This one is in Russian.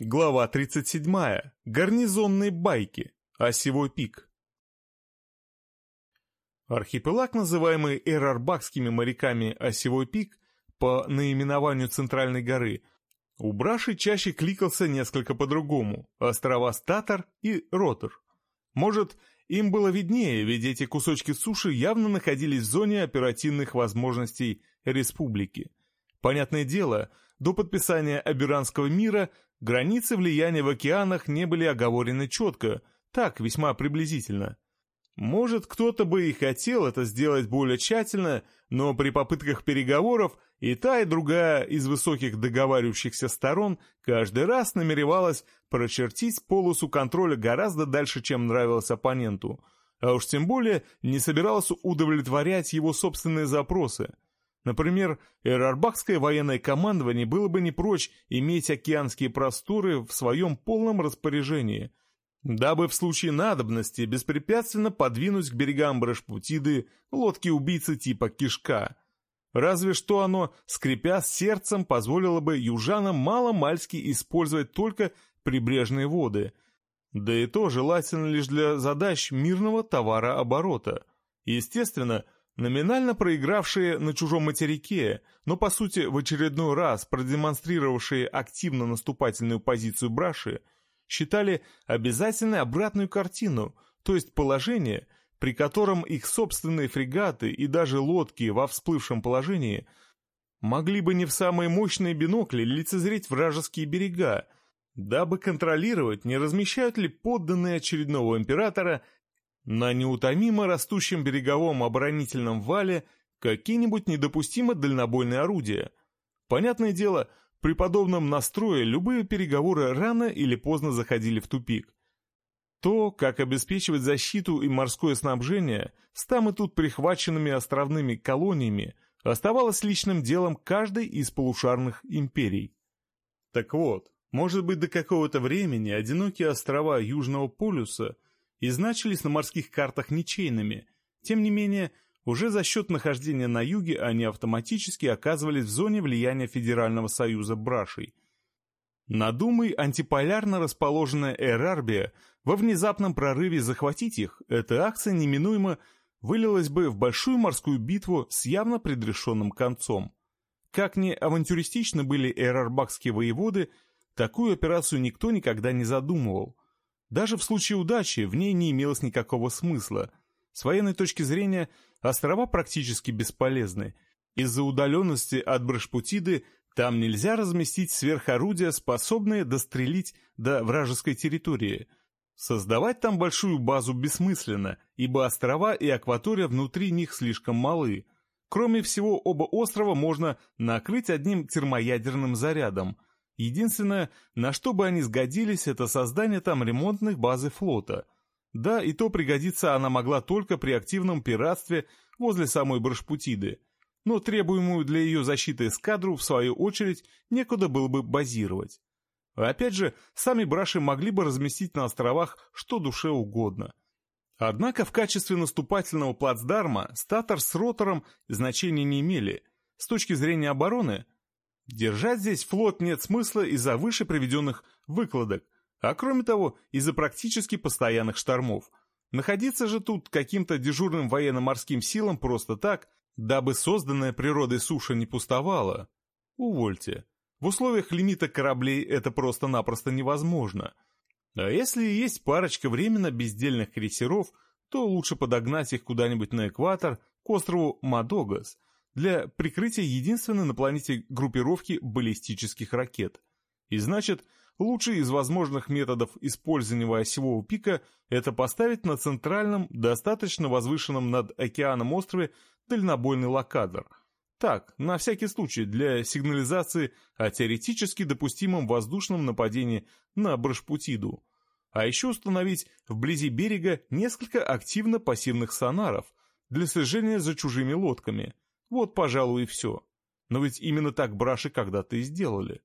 Глава 37. Гарнизонные байки. Осевой пик. Архипелаг, называемый эрарбакскими моряками Осевой пик, по наименованию центральной горы, у Браши чаще кликался несколько по-другому – острова Статор и Ротор. Может, им было виднее, ведь эти кусочки суши явно находились в зоне оперативных возможностей республики. Понятное дело, до подписания Абиранского мира Границы влияния в океанах не были оговорены четко, так, весьма приблизительно. Может, кто-то бы и хотел это сделать более тщательно, но при попытках переговоров и та, и другая из высоких договаривающихся сторон каждый раз намеревалась прочертить полосу контроля гораздо дальше, чем нравилось оппоненту, а уж тем более не собиралась удовлетворять его собственные запросы – Например, эрарбакское военное командование было бы не прочь иметь океанские просторы в своем полном распоряжении, дабы в случае надобности беспрепятственно подвинуть к берегам Брашпутиды лодки-убийцы типа «Кишка». Разве что оно, скрипя сердцем, позволило бы южанам мало-мальски использовать только прибрежные воды, да и то желательно лишь для задач мирного товарооборота. Естественно, Номинально проигравшие на чужом материке, но по сути в очередной раз продемонстрировавшие активно наступательную позицию Браши, считали обязательной обратную картину, то есть положение, при котором их собственные фрегаты и даже лодки во всплывшем положении могли бы не в самые мощные бинокли лицезреть вражеские берега, дабы контролировать, не размещают ли подданные очередного императора на неутомимо растущем береговом оборонительном вале какие-нибудь недопустимо дальнобойные орудия. Понятное дело, при подобном настрое любые переговоры рано или поздно заходили в тупик. То, как обеспечивать защиту и морское снабжение с там и тут прихваченными островными колониями, оставалось личным делом каждой из полушарных империй. Так вот, может быть до какого-то времени одинокие острова Южного полюса – и значились на морских картах ничейными. Тем не менее, уже за счет нахождения на юге они автоматически оказывались в зоне влияния Федерального союза Брашей. Надумай антиполярно расположенная Эрарбия во внезапном прорыве захватить их, эта акция неминуемо вылилась бы в большую морскую битву с явно предрешенным концом. Как ни авантюристично были эрарбакские воеводы, такую операцию никто никогда не задумывал – даже в случае удачи в ней не имелось никакого смысла. С военной точки зрения острова практически бесполезны. Из-за удаленности от Брашпутиды там нельзя разместить сверхорудия, способные дострелить до вражеской территории. Создавать там большую базу бессмысленно, ибо острова и акватория внутри них слишком малы. Кроме всего, оба острова можно накрыть одним термоядерным зарядом – Единственное, на что бы они сгодились, это создание там ремонтных базы флота. Да, и то пригодится она могла только при активном пиратстве возле самой Брашпутиды. Но требуемую для ее защиты эскадру, в свою очередь, некуда было бы базировать. опять же, сами браши могли бы разместить на островах что душе угодно. Однако в качестве наступательного плацдарма статор с ротором значения не имели. С точки зрения обороны – Держать здесь флот нет смысла из-за выше приведенных выкладок, а кроме того, из-за практически постоянных штормов. Находиться же тут каким-то дежурным военно-морским силам просто так, дабы созданная природой суша не пустовала. Увольте. В условиях лимита кораблей это просто-напросто невозможно. А если есть парочка временно бездельных крейсеров, то лучше подогнать их куда-нибудь на экватор, к острову Мадогас, для прикрытия единственной на планете группировки баллистических ракет. И значит, лучший из возможных методов использования осевого пика – это поставить на центральном, достаточно возвышенном над океаном острове дальнобойный локатор. Так, на всякий случай, для сигнализации о теоретически допустимом воздушном нападении на Брашпутиду. А еще установить вблизи берега несколько активно-пассивных сонаров для слежения за чужими лодками – вот, пожалуй, и все. Но ведь именно так браши когда-то и сделали.